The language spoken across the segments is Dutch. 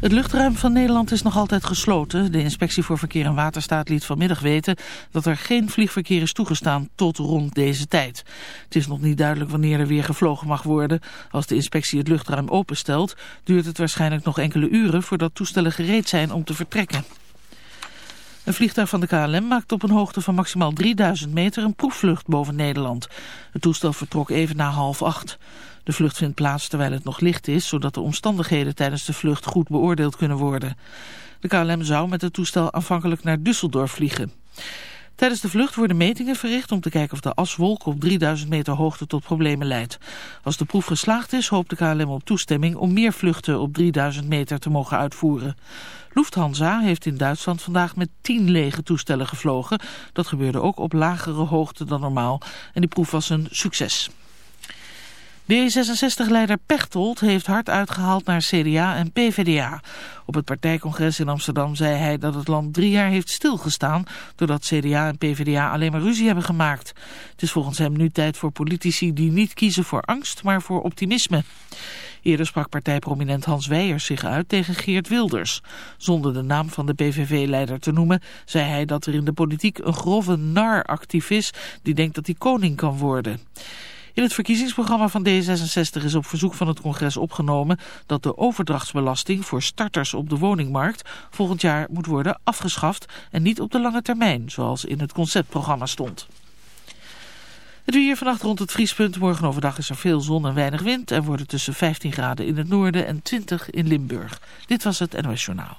Het luchtruim van Nederland is nog altijd gesloten. De inspectie voor verkeer en waterstaat liet vanmiddag weten dat er geen vliegverkeer is toegestaan tot rond deze tijd. Het is nog niet duidelijk wanneer er weer gevlogen mag worden. Als de inspectie het luchtruim openstelt, duurt het waarschijnlijk nog enkele uren voordat toestellen gereed zijn om te vertrekken. Een vliegtuig van de KLM maakt op een hoogte van maximaal 3000 meter een proefvlucht boven Nederland. Het toestel vertrok even na half acht. De vlucht vindt plaats terwijl het nog licht is, zodat de omstandigheden tijdens de vlucht goed beoordeeld kunnen worden. De KLM zou met het toestel aanvankelijk naar Düsseldorf vliegen. Tijdens de vlucht worden metingen verricht om te kijken of de aswolk op 3000 meter hoogte tot problemen leidt. Als de proef geslaagd is, hoopt de KLM op toestemming om meer vluchten op 3000 meter te mogen uitvoeren. Lufthansa heeft in Duitsland vandaag met 10 lege toestellen gevlogen. Dat gebeurde ook op lagere hoogte dan normaal en die proef was een succes. D66-leider Pechtold heeft hard uitgehaald naar CDA en PVDA. Op het partijcongres in Amsterdam zei hij dat het land drie jaar heeft stilgestaan... doordat CDA en PVDA alleen maar ruzie hebben gemaakt. Het is volgens hem nu tijd voor politici die niet kiezen voor angst, maar voor optimisme. Eerder sprak partijprominent Hans Weijers zich uit tegen Geert Wilders. Zonder de naam van de PVV-leider te noemen, zei hij dat er in de politiek een grove nar actief is... die denkt dat hij koning kan worden. In het verkiezingsprogramma van D66 is op verzoek van het congres opgenomen dat de overdrachtsbelasting voor starters op de woningmarkt volgend jaar moet worden afgeschaft en niet op de lange termijn, zoals in het conceptprogramma stond. Het weer vannacht rond het vriespunt. Morgen overdag is er veel zon en weinig wind. En worden tussen 15 graden in het noorden en 20 in Limburg. Dit was het NOS Journaal.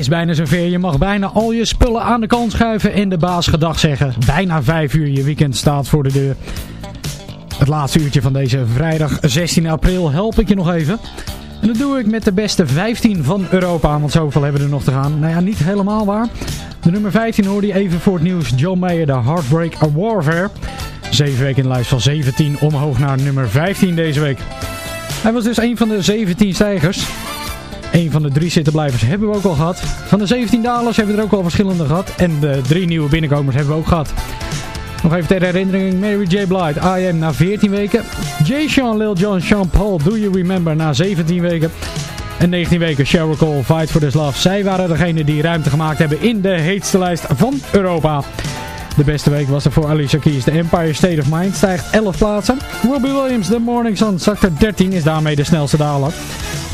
Is bijna zover. Je mag bijna al je spullen aan de kant schuiven en de baas gedag zeggen. Bijna vijf uur. Je weekend staat voor de deur. Het laatste uurtje van deze vrijdag 16 april help ik je nog even. En dat doe ik met de beste 15 van Europa, want zoveel hebben er nog te gaan. Nou ja, niet helemaal waar. De nummer 15 hoorde je even voor het nieuws. John Mayer, de Heartbreak Warfare. Zeven weken in de lijst van 17 omhoog naar nummer 15 deze week. Hij was dus een van de 17 stijgers. Een van de drie zittenblijvers hebben we ook al gehad. Van de 17 dalers hebben we er ook al verschillende gehad. En de drie nieuwe binnenkomers hebben we ook gehad. Nog even ter herinnering, Mary J. Blige, I Am na 14 weken. J. Sean, Lil Jon, Sean Paul, Do You Remember na 17 weken. En 19 weken Sheryl Cole, Fight for This Love. Zij waren degene die ruimte gemaakt hebben in de heetste lijst van Europa. De beste week was er voor Alicia Keys. The Empire State of Mind stijgt 11 plaatsen. Robbie Williams, The Morning Sun, zakt er 13, is daarmee de snelste daler.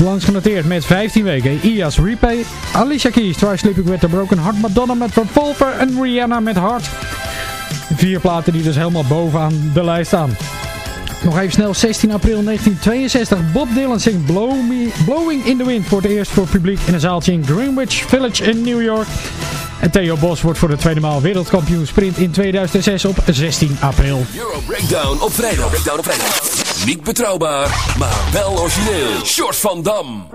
Langs genoteerd met 15 weken. IAS Repay, Alicia Keys, Try Sleeping With The Broken Heart, Madonna met Revolver en Rihanna met Heart. Vier platen die dus helemaal bovenaan de lijst staan. Nog even snel, 16 april 1962. Bob Dylan zingt Blow Me, Blowing in the Wind voor het eerst voor het publiek in een zaaltje in Greenwich Village in New York. En Theo Bos wordt voor de tweede maal wereldkampioen sprint in 2006 op 16 april. Euro Breakdown op vrijdag. Breakdown op vrijdag. Niet betrouwbaar, maar wel origineel. Short van Dam.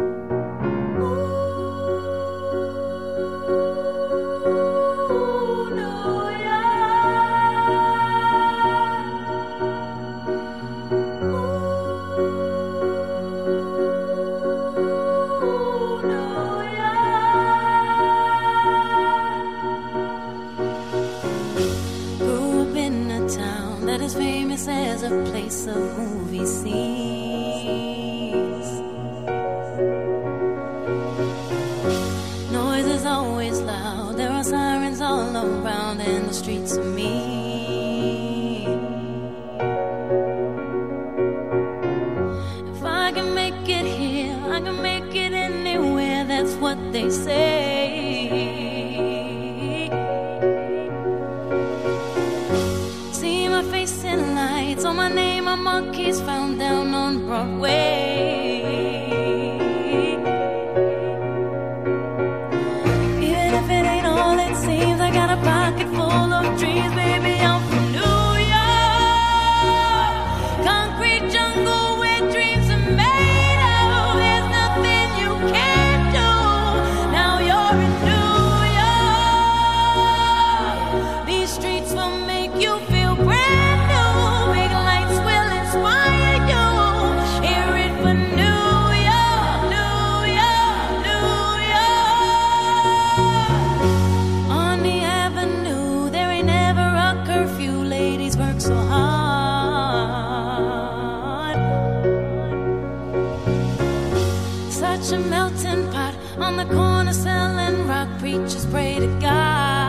such a melting pot on the corner selling rock. Preachers pray to God.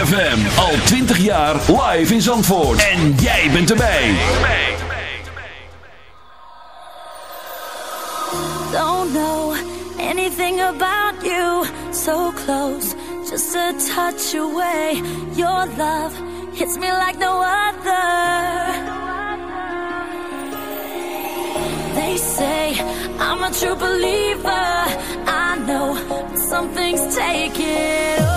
ZFM. Al 20 jaar live in Zandvoort. En jij bent erbij. Don't know anything about you. So close, just a touch away. Your love hits me like no other. They say I'm a true believer. I know something's taking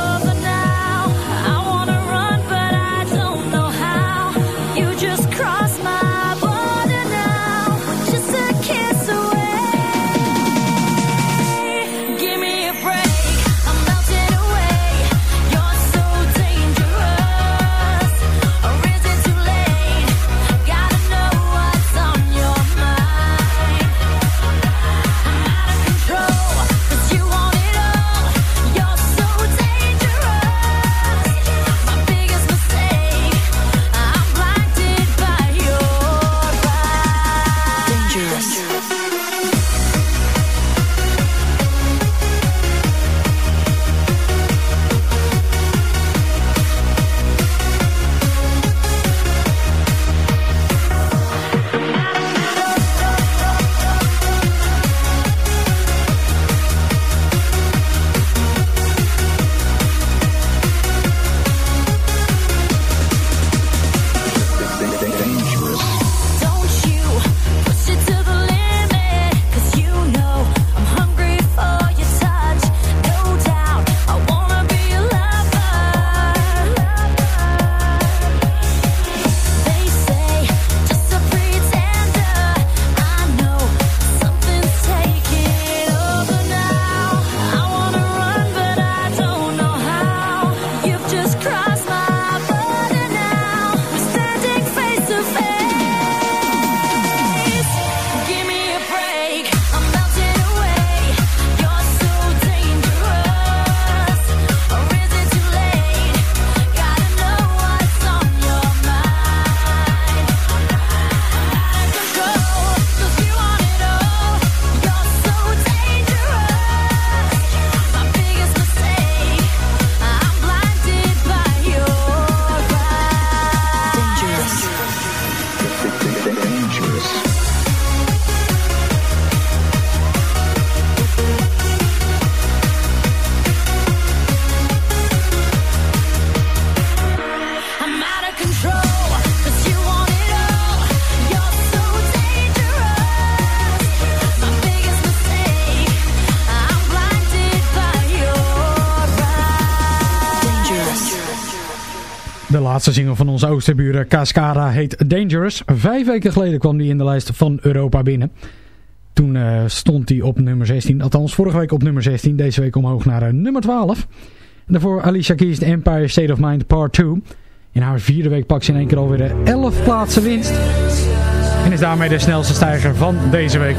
single van onze oosterburen Cascara heet Dangerous. Vijf weken geleden kwam die in de lijst van Europa binnen. Toen uh, stond hij op nummer 16. Althans, vorige week op nummer 16. Deze week omhoog naar uh, nummer 12. En daarvoor Alicia Keys Empire State of Mind Part 2. In haar vierde week pakt ze in één keer alweer de 11 plaatsen winst. En is daarmee de snelste stijger van deze week.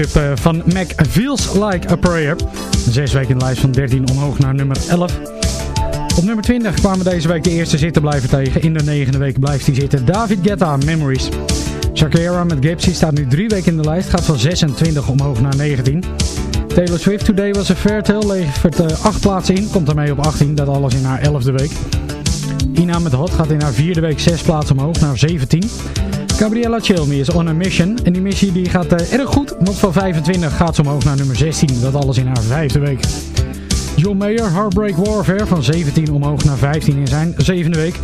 Eh, van Mac Feels Like a Prayer. Zes weken in de lijst van 13 omhoog naar nummer 11. Op nummer 20 kwamen deze week de eerste zitten blijven tegen. In de negende week blijft hij zitten. David Guetta, Memories. Shakira met Gypsy staat nu drie weken in de lijst. Gaat van 26 omhoog naar 19. Taylor Swift Today Was a Fair Tale levert uh, 8 plaatsen in. Komt ermee op 18. Dat alles in haar 11e week. Ina met Hot gaat in haar vierde week 6 plaatsen omhoog naar 17. Gabriella Chilmi is on a mission. En die missie die gaat uh, erg goed, want van 25 gaat ze omhoog naar nummer 16. Dat alles in haar vijfde week. John Mayer, Heartbreak Warfare, van 17 omhoog naar 15 in zijn zevende week.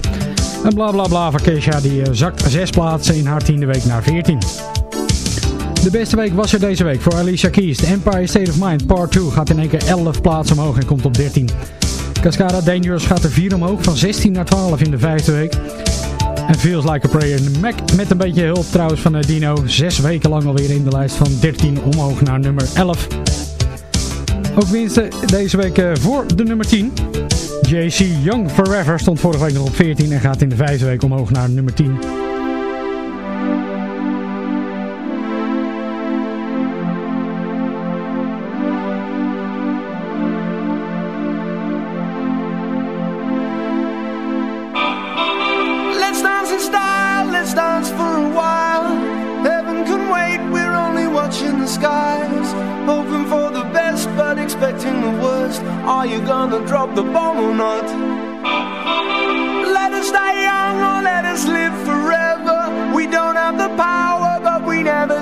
En bla bla bla van Kesha, die uh, zakt 6 plaatsen in haar tiende week naar 14. De beste week was er deze week voor Alicia Keys. The Empire State of Mind Part 2 gaat in één keer 11 plaatsen omhoog en komt op 13. Cascada Dangerous gaat er 4 omhoog, van 16 naar 12 in de vijfde week. En Feels Like a Prayer. Mac met een beetje hulp trouwens van eh, Dino. Zes weken lang alweer in de lijst van 13 omhoog naar nummer 11. Ook winsten deze week eh, voor de nummer 10. JC Young Forever stond vorige week nog op 14 en gaat in de vijfde week omhoog naar nummer 10.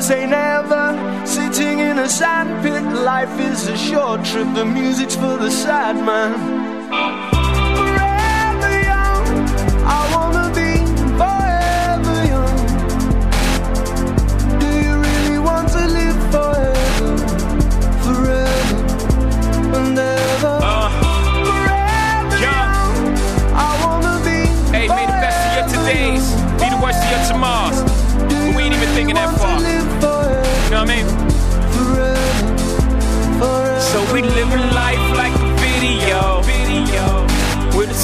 Say never. Sitting in a sandpit, life is a short trip. The music's for the sad man.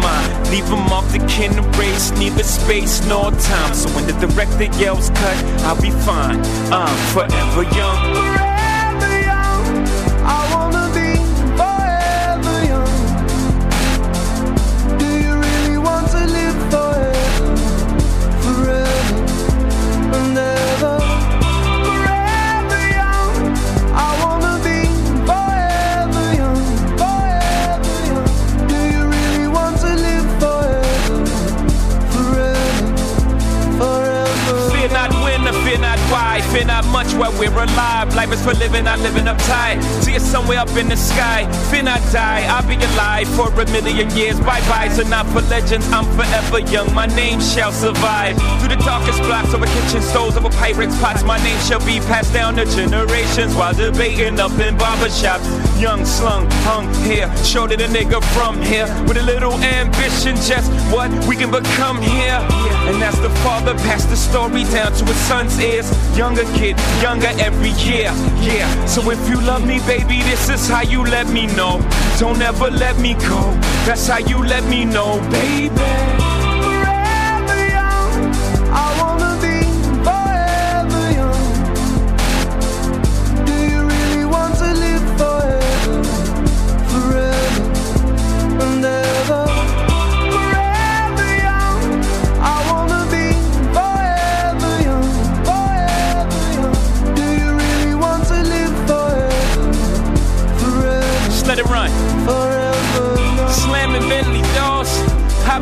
mind. Leave them off the can race, neither space nor time. So when the director yells cut, I'll be fine. I'm forever young. We're alive. Life is for living, not living uptight. See you somewhere up in the sky. Fear not die, I'll be alive for a million years. Bye bye, so not for legends, I'm forever young. My name shall survive. Through the darkest blocks over kitchen stoves, over pirates' pots, my name shall be passed down to generations while debating up in barbershops. Young, slung, hung here, shorter the nigga from here. With a little ambition, just what we can become here. And as the father passed the story down to his son's ears, younger kid, younger every year. Yeah, so if you love me, baby, this is how you let me know. Don't ever let me go. That's how you let me know, baby.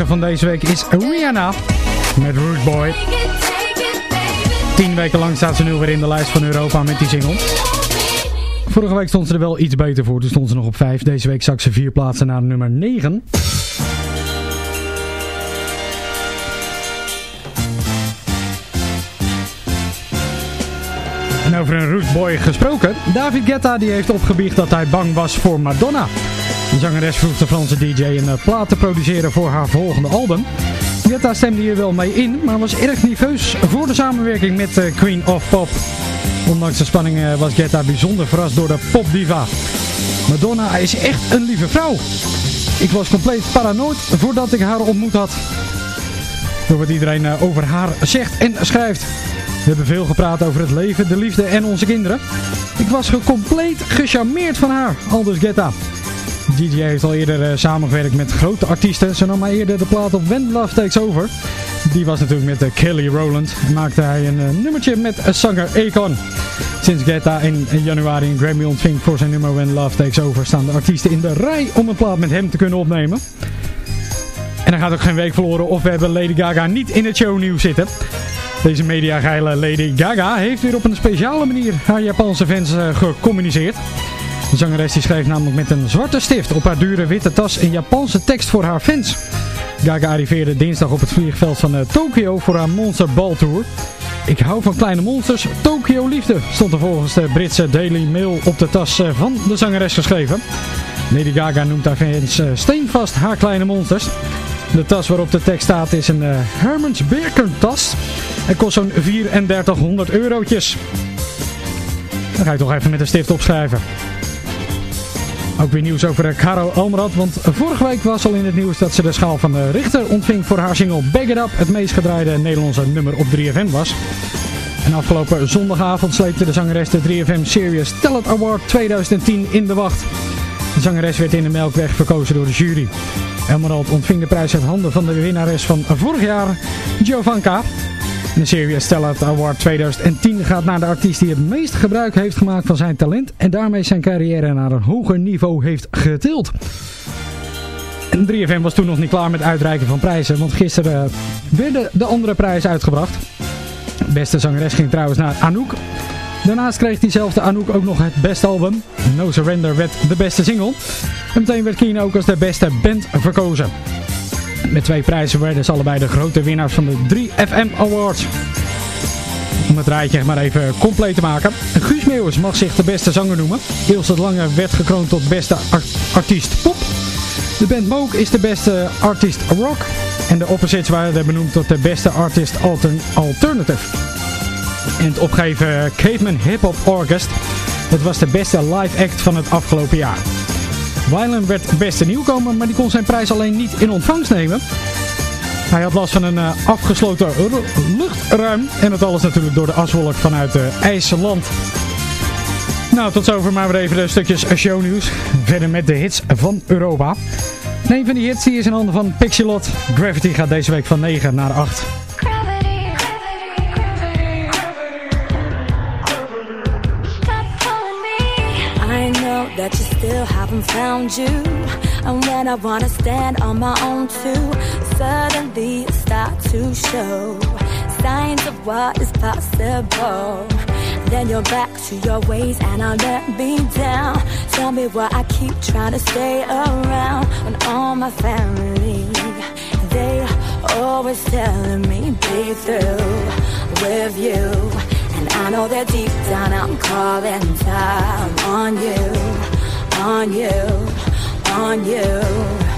nummer 9 van deze week is Rihanna met Root Boy. 10 weken lang staat ze nu weer in de lijst van Europa met die single. Vorige week stond ze er wel iets beter voor, dus stond ze nog op 5. Deze week zak ze 4 plaatsen naar nummer 9. En over een rootboy gesproken. David Guetta die heeft opgebiecht dat hij bang was voor Madonna. De zangeres vroeg de Franse DJ een eh, plaat te produceren voor haar volgende album. Guetta stemde hier wel mee in, maar was erg nerveus voor de samenwerking met eh, Queen of Pop. Ondanks de spanning eh, was Guetta bijzonder verrast door de popdiva. Madonna is echt een lieve vrouw. Ik was compleet paranoid voordat ik haar ontmoet had. Door wat iedereen over haar zegt en schrijft. We hebben veel gepraat over het leven, de liefde en onze kinderen. Ik was compleet gecharmeerd van haar, aldus Guetta. DJ heeft al eerder uh, samengewerkt met grote artiesten. Zo nam hij eerder de plaat op When Love Takes Over. Die was natuurlijk met uh, Kelly Rowland. Maakte hij een uh, nummertje met zanger Akon. Sinds Guetta in, januari een Grammy ontving voor zijn nummer When Love Takes Over... staan de artiesten in de rij om een plaat met hem te kunnen opnemen. En dan gaat ook geen week verloren of we hebben Lady Gaga niet in het shownieuws zitten. Deze mediageile Lady Gaga heeft weer op een speciale manier haar Japanse fans gecommuniceerd. De zangeres die schreef namelijk met een zwarte stift op haar dure witte tas een Japanse tekst voor haar fans. Gaga arriveerde dinsdag op het vliegveld van uh, Tokio voor haar Monster Ball Tour. Ik hou van kleine monsters, Tokio liefde, stond er volgens de Britse Daily Mail op de tas eh, van de zangeres geschreven. Lady Gaga noemt haar fans uh, steenvast haar kleine monsters. De tas waarop de tekst staat is een uh, Hermans Birken tas en kost zo'n 3400 eurotjes. Dan ga ik toch even met een stift opschrijven. Ook weer nieuws over Caro Almerad, want vorige week was al in het nieuws dat ze de schaal van de Richter ontving voor haar single Bag It Up, het meest gedraaide Nederlandse nummer op 3FM was. En afgelopen zondagavond sleepte de zangeres de 3FM Serious Talent Award 2010 in de wacht. De zangeres werd in de Melkweg verkozen door de jury. Emerald ontving de prijs uit handen van de winnares van vorig jaar, Giovanka. De Serious Talent Award 2010 gaat naar de artiest die het meest gebruik heeft gemaakt van zijn talent en daarmee zijn carrière naar een hoger niveau heeft getild. En 3FM was toen nog niet klaar met uitreiken van prijzen, want gisteren werden de andere prijzen uitgebracht. beste zangeres ging trouwens naar Anouk. Daarnaast kreeg diezelfde Anouk ook nog het beste album. No Surrender werd de beste single. En meteen werd Keen ook als de beste band verkozen. Met twee prijzen werden ze allebei de grote winnaars van de 3FM Awards. Om het rijtje maar even compleet te maken. Guus Meeuwis mag zich de beste zanger noemen. Ilse Lange werd gekroond tot beste artiest pop. De band Moog is de beste artiest rock. En de opposites waren benoemd tot de beste artist alternative. En het opgeven Caveman Hip Hop Orchest. Dat was de beste live act van het afgelopen jaar. Wyland werd beste nieuwkomer, maar die kon zijn prijs alleen niet in ontvangst nemen. Hij had last van een uh, afgesloten luchtruim. En dat alles natuurlijk door de aswolk vanuit uh, IJsland. Nou, tot zover maar weer even de stukjes shownieuws. Verder met de hits van Europa. een van die hits is in handen van Pixelot. Gravity gaat deze week van 9 naar 8. Still haven't found you. And when I wanna stand on my own too, suddenly start to show signs of what is possible. Then you're back to your ways and I'll let me down. Tell me why I keep trying to stay around when all my family, they always telling me be through with you. And I know that deep down I'm calling time on you on you, on you.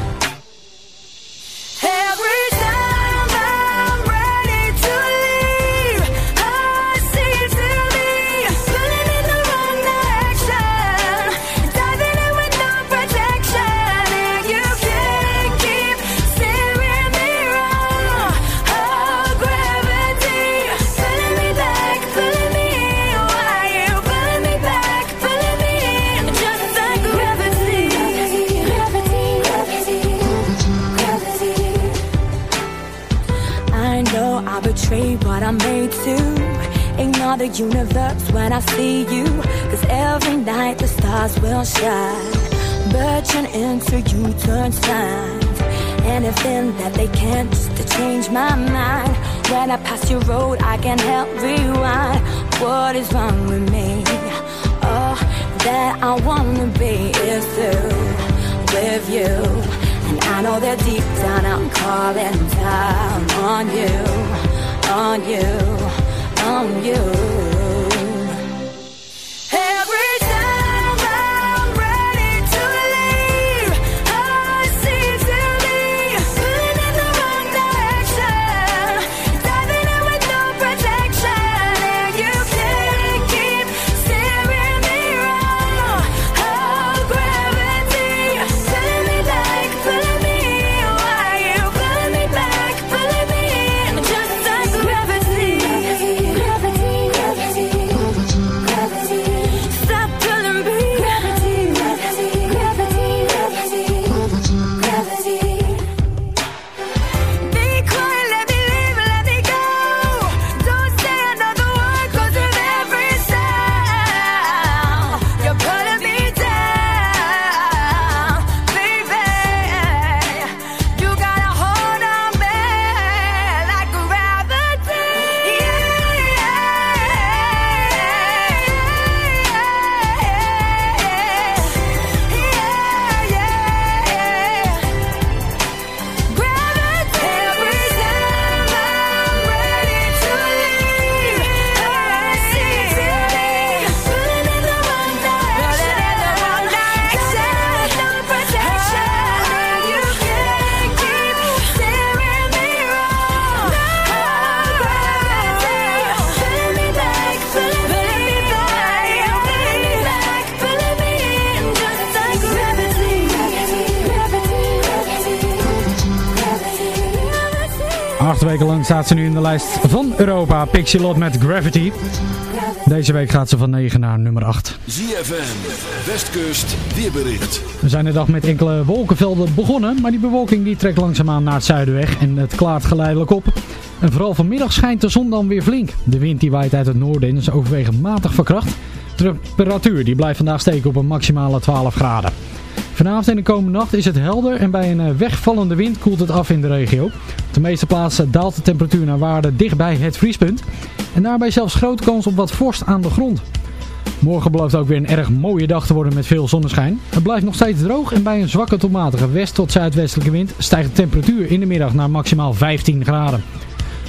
The universe when I see you. Cause every night the stars will shine. Turn into you turn signs. anything that they can just to change my mind. When I pass your road, I can help rewind. What is wrong with me? All that I wanna be is through with you. And I know that deep down I'm calling down on you, on you, on you. Staat ze nu in de lijst van Europa. Pixie Lot met Gravity. Deze week gaat ze van 9 naar nummer 8. ZFM, Westkust, weerbericht. We zijn de dag met enkele wolkenvelden begonnen. Maar die bewolking die trekt langzaamaan naar het zuiden weg. En het klaart geleidelijk op. En vooral vanmiddag schijnt de zon dan weer flink. De wind die waait uit het noorden en is overwegend matig verkracht. De temperatuur die blijft vandaag steken op een maximale 12 graden. Vanavond en de komende nacht is het helder en bij een eh, wegvallende wind koelt het af in de regio. Op de meeste plaatsen daalt de temperatuur naar waarde dichtbij het vriespunt. En daarbij zelfs grote kans op wat vorst aan de grond. Morgen belooft ook weer een erg mooie dag te worden met veel zonneschijn. Het blijft nog steeds droog en bij een zwakke tot matige west- tot zuidwestelijke wind stijgt de temperatuur in de middag naar maximaal 15 graden.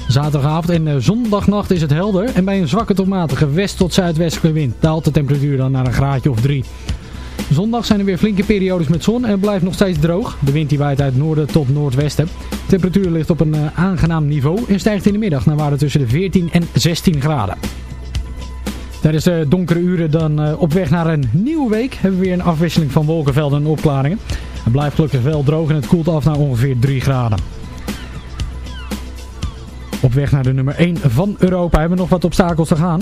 Zaterdagavond en eh, zondagnacht is het helder en bij een zwakke tot matige west- tot zuidwestelijke wind daalt de temperatuur dan naar een graadje of 3. Zondag zijn er weer flinke periodes met zon en het blijft nog steeds droog. De wind die waait uit noorden tot noordwesten. De temperatuur ligt op een uh, aangenaam niveau en stijgt in de middag naar waarde tussen de 14 en 16 graden. Tijdens de donkere uren dan uh, op weg naar een nieuwe week hebben we weer een afwisseling van wolkenvelden en opklaringen. Het blijft gelukkig wel droog en het koelt af naar ongeveer 3 graden. Op weg naar de nummer 1 van Europa hebben we nog wat obstakels te gaan.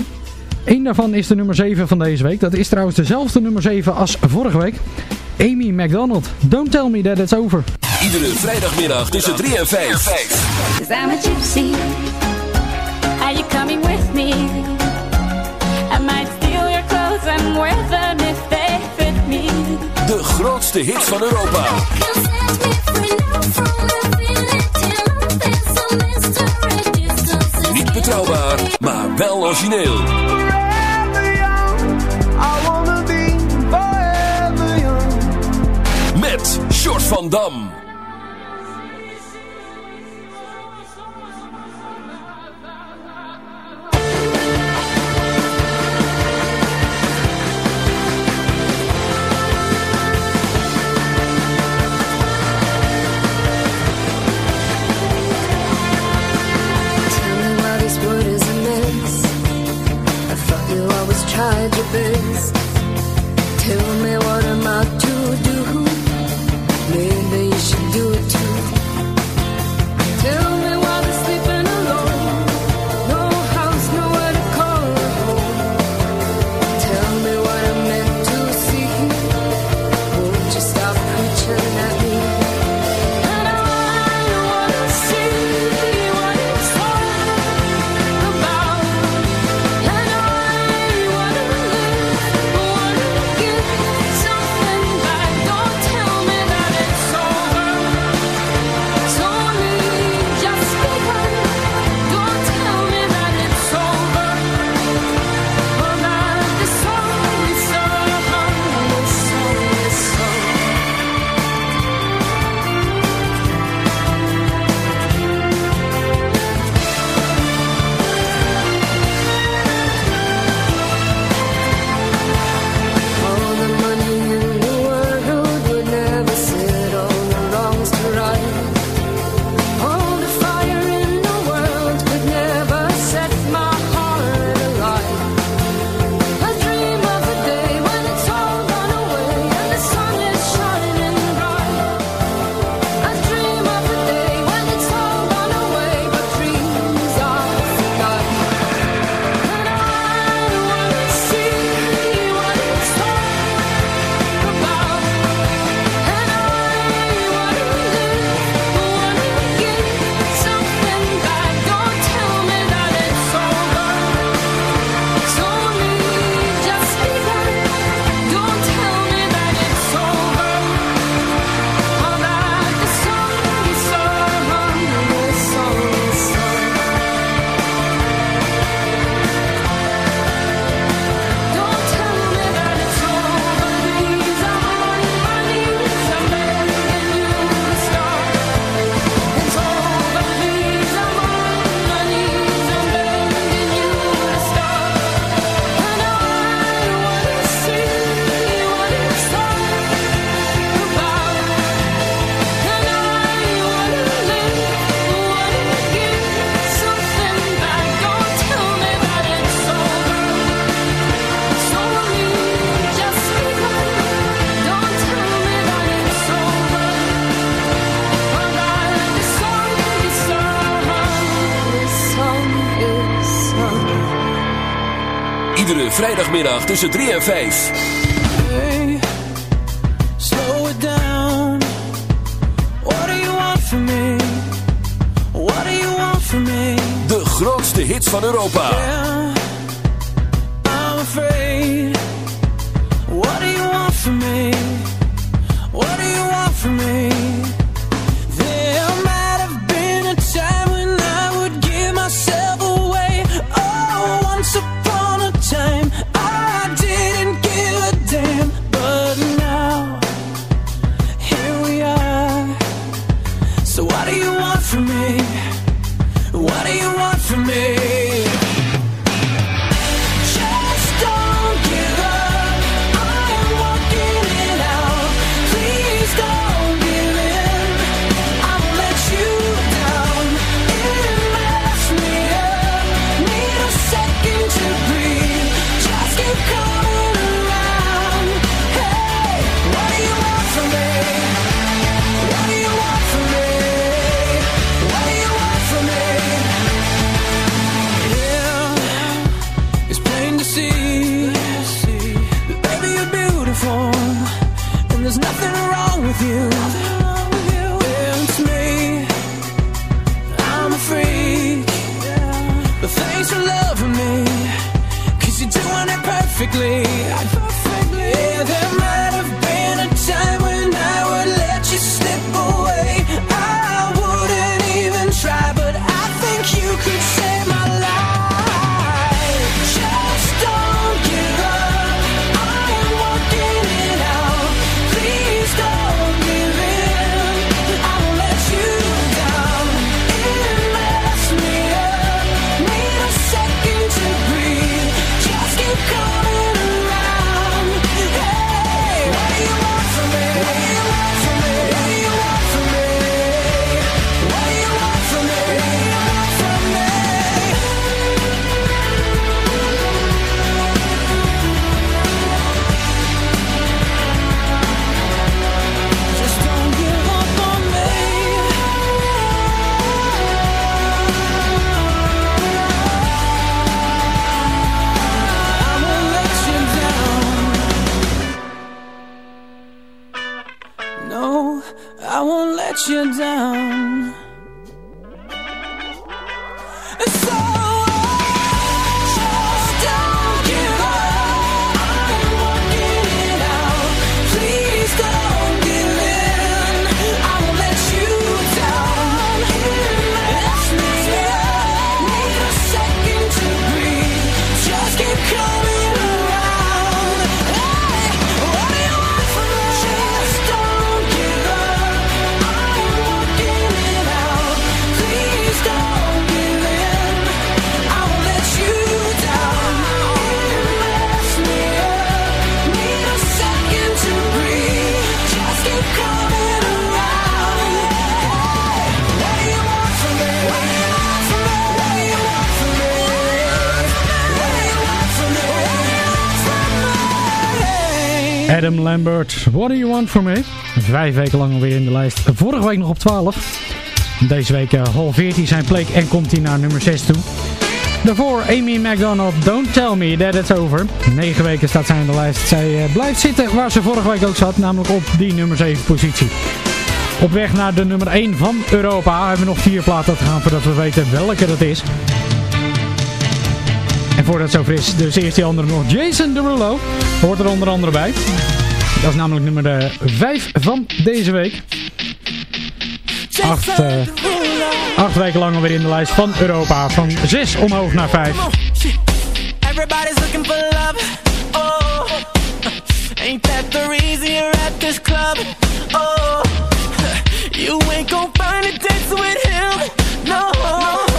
Eén daarvan is de nummer 7 van deze week. Dat is trouwens dezelfde nummer 7 als vorige week. Amy McDonald. Don't tell me that it's over. Iedere vrijdagmiddag tussen 3 en 5. Cause I'm a gypsy. Are you coming with me? I might steal your clothes and wear them if they fit me. De grootste hits van Europa. Betrouwbaar, maar wel origineel. Met Short van Dam. zaterdagmiddag tussen 3 en 5. Hey, slow it down. What do you want from me? What do you want from me? De grootste hits van Europa. Yeah. alone Adam Lambert, What Do You Want From Me? Vijf weken lang alweer in de lijst. Vorige week nog op 12. Deze week uh, hij 14 zijn plek en komt hij naar nummer 6 toe. Daarvoor Amy McDonald, Don't Tell Me That It's Over. Negen weken staat zij in de lijst. Zij eh, blijft zitten waar ze vorige week ook zat, namelijk op die nummer 7 positie. Op weg naar de nummer 1 van Europa hebben we nog vier platen te gaan voordat we weten welke dat is. En voordat het zover is, dus eerst die andere nog. Jason Derulo hoort er onder andere bij. Dat is namelijk nummer eh, 5 van deze week. Acht, uh, acht weken lang alweer in de lijst van Europa. Van 6 omhoog naar 5. Everybody's looking for love. Oh, ain't that the reason you're at this club? Oh, you ain't gonna find a dance with him. No.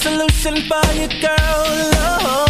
solution for you, girl. Oh.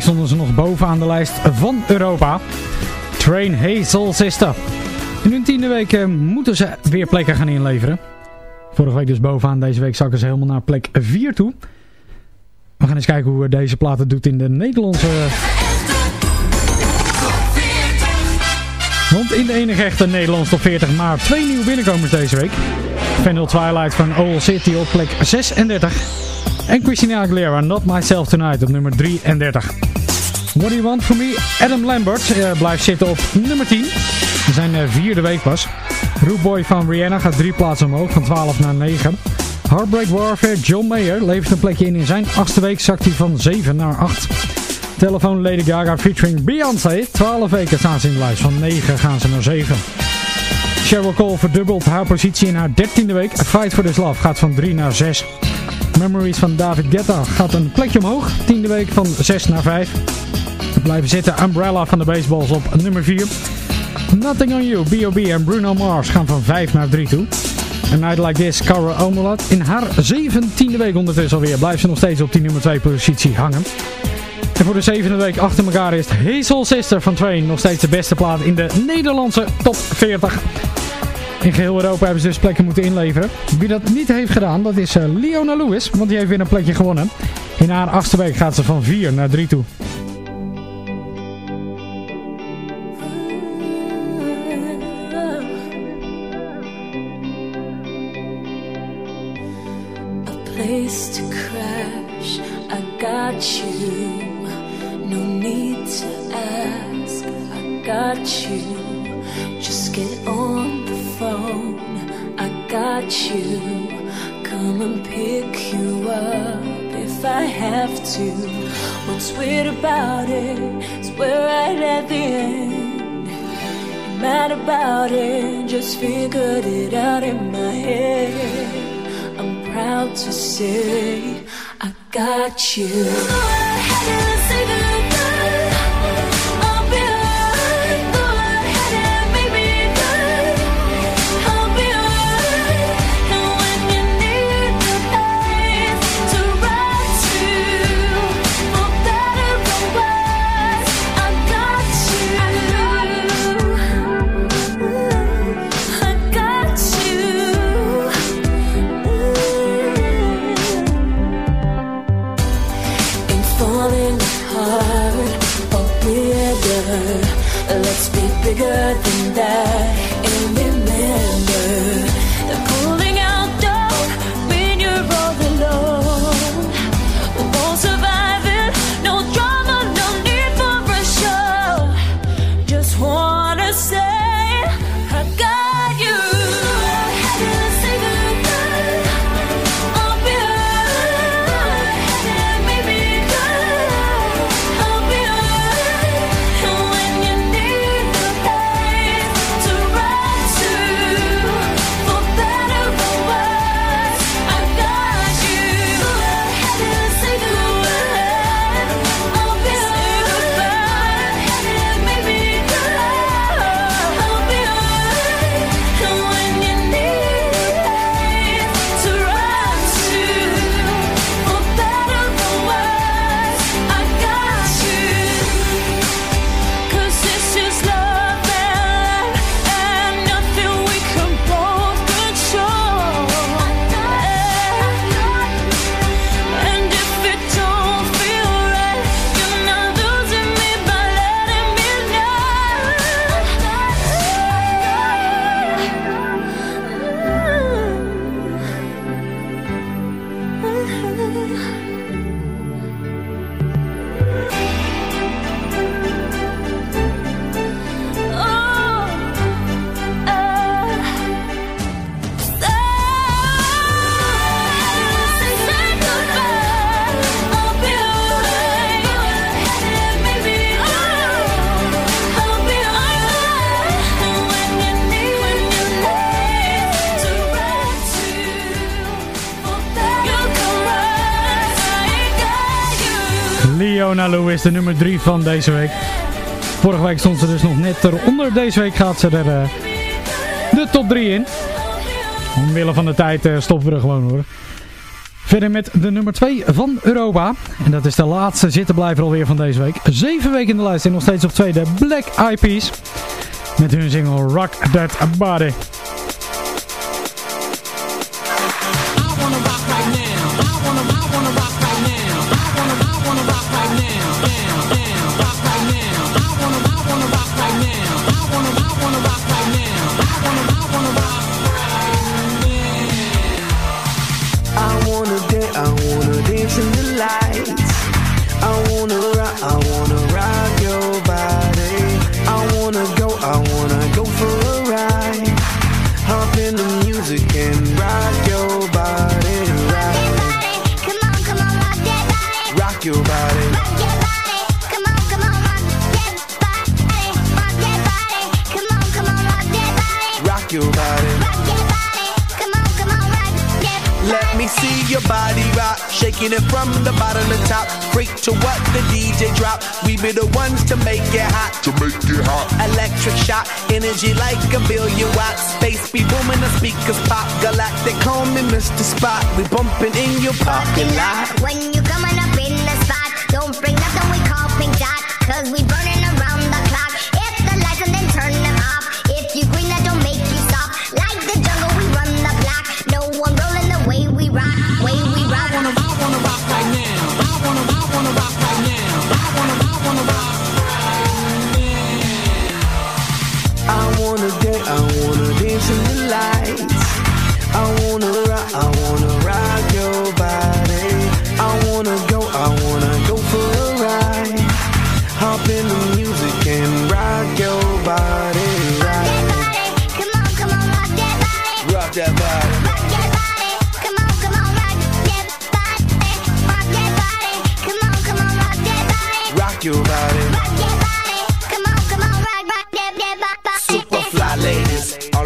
Week stonden ze nog bovenaan de lijst van Europa. Train Hazel Sister. In hun tiende week eh, moeten ze weer plekken gaan inleveren. Vorige week dus bovenaan, deze week zakken ze helemaal naar plek 4 toe. We gaan eens kijken hoe deze plaat doet in de Nederlandse... Want in de enige echte Nederlandse top 40 maar twee nieuwe binnenkomers deze week. Vandal Twilight van Owl City op plek 36. En Christina Aguilera, Not Myself Tonight op nummer 33. What Do You Want From Me? Adam Lambert uh, blijft zitten op nummer 10. Zijn uh, vierde week pas. Rude Boy van Rihanna gaat drie plaatsen omhoog, van 12 naar 9. Heartbreak Warfare, John Mayer levert een plekje in in zijn achtste week, zakt hij van 7 naar 8. Telefoon Lady Gaga featuring Beyoncé, 12 weken staan ze in de lijst, van 9 gaan ze naar 7. Sheryl Cole verdubbelt haar positie in haar dertiende week. Fight for this Love gaat van 3 naar 6. Memories van David Guetta gaat een plekje omhoog. Tiende week van 6 naar 5. We blijven zitten. Umbrella van de Baseballs op nummer 4. Nothing on You, B.O.B. en Bruno Mars gaan van 5 naar 3 toe. A Night Like This, Cara Omelat. In haar 17e week ondertussen alweer blijft ze nog steeds op die nummer 2 positie hangen. En voor de zevende week achter elkaar is Hazel Sister van Train nog steeds de beste plaat in de Nederlandse top 40. In geheel Europa hebben ze dus plekken moeten inleveren. Wie dat niet heeft gedaan, dat is uh, Leona Lewis, want die heeft weer een plekje gewonnen. In haar achtste week gaat ze van 4 naar 3 toe. to crash. I got you. Just get on phone. I got you. Come and pick you up if I have to. What's weird about it is we're right at the end. Mad about it, just figured it out in my head I'm proud to say I got you. Is de nummer 3 van deze week. Vorige week stond ze dus nog net eronder. Deze week gaat ze er uh, de top 3 in. Omwille van de tijd uh, stoppen we er gewoon hoor. Verder met de nummer 2 van Europa. En dat is de laatste zittenblijver alweer van deze week. Zeven weken in de lijst en nog steeds op tweede Black Eyed Peas. Met hun single Rock That Body. Freak to what the DJ drop. We be the ones to make it hot. To make it hot. Electric shock, Energy like a billion watts. Space be booming, the speakers pop. Galactic, call me Mr. Spot. We bumping in your parking lot. When you coming wanna the lights. I wanna rock, I wanna rock your body. I wanna go, I wanna go for a ride. Hop in the music and rock your body. Right. Come on, come on, rock. Rock that body. Rock that body.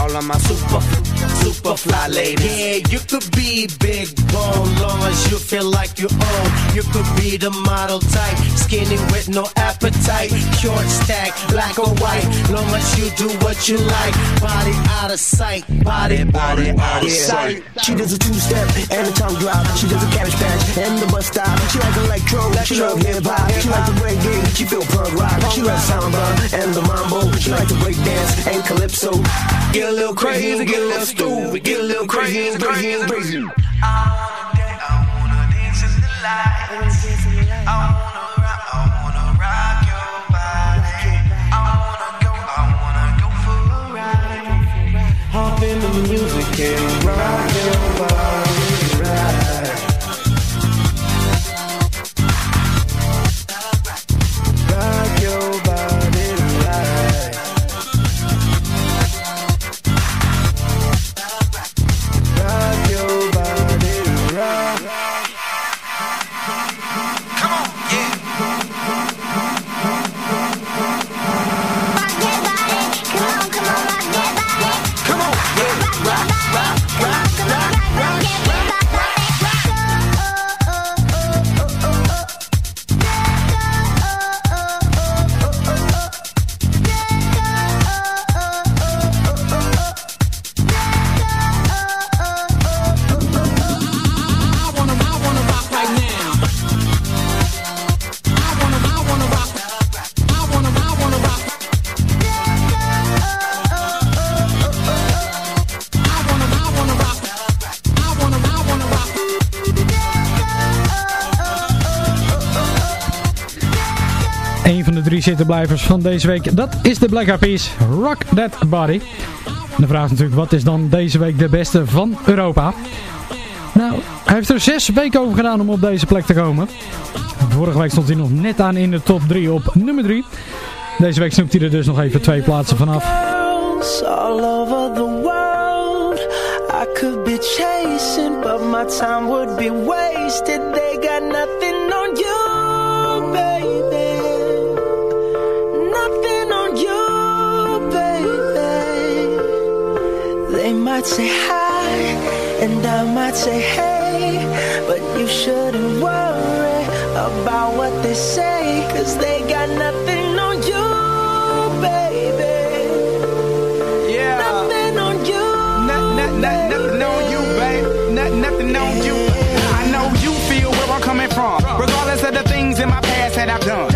all of my super, super fly ladies. Yeah, you could be big bone, long as you feel like you own. You could be the model type, skinny with no appetite. Short stack, black or white, long as you do what you like. Body out of sight, body, body out of sight. She does a two-step and a tongue drop. She does a cabbage patch and the bus stop. She like electro, she love hip-hop. She like the reggae, she feel punk rock. She loves samba and the mambo. She like to break dance and calypso. Get a little crazy, get a little stupid, get a little crazy, crazy, crazy. I wanna dance, I wanna dance in the lights. I wanna rock, I wanna rock your body. I wanna go, I wanna go for a ride. Hop in the music and rock your body drie zittenblijvers van deze week, dat is de Black Eyed Peas, Rock That Body. De vraag is natuurlijk, wat is dan deze week de beste van Europa? Nou, hij heeft er zes weken over gedaan om op deze plek te komen. Vorige week stond hij nog net aan in de top 3 op nummer 3. Deze week snoept hij er dus nog even twee plaatsen vanaf. might say hi, and I might say hey, but you shouldn't worry about what they say, cause they got nothing on you, baby. Yeah. Nothing on you. Nothing on you, baby, nothing on you. I know you feel where I'm coming from, regardless of the things in my past that I've done.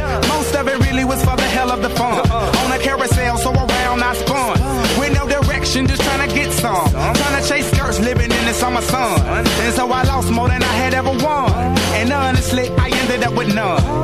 son. And so I lost more than I had ever won. And honestly, I ended up with none.